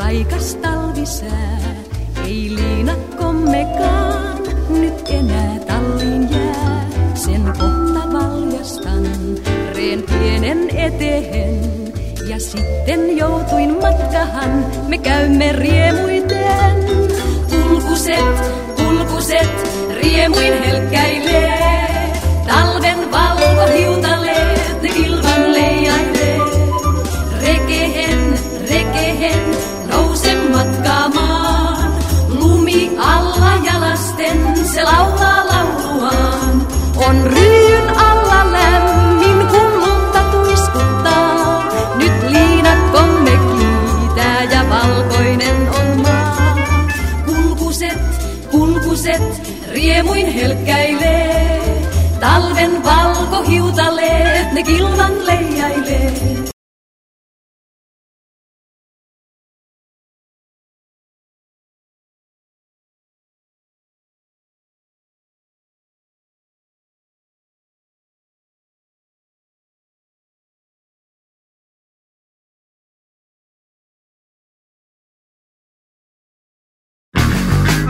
raikas talvisää, ei liinakkommekaan nyt enää tallin jää. Sen kohta valjastan reen pienen eteen. Ja sitten joutuin matkahan, me käymme riemuiten. Kulkuset, kulkuset, riemuin helkkäilee. Talven valkohiutaleet, ne kilvan leijailee. Rekehen, rekehen, kulkuset, riemuin helkkäilee. Talven valkohiutaleet, ne kilvan leijailee.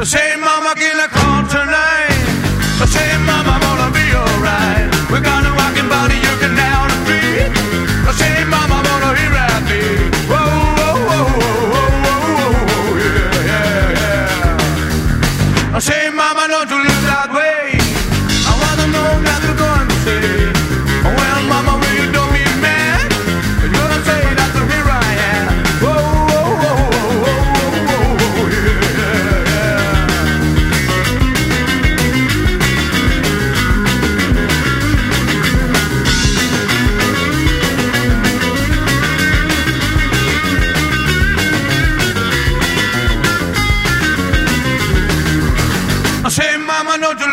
Say, mama, can I no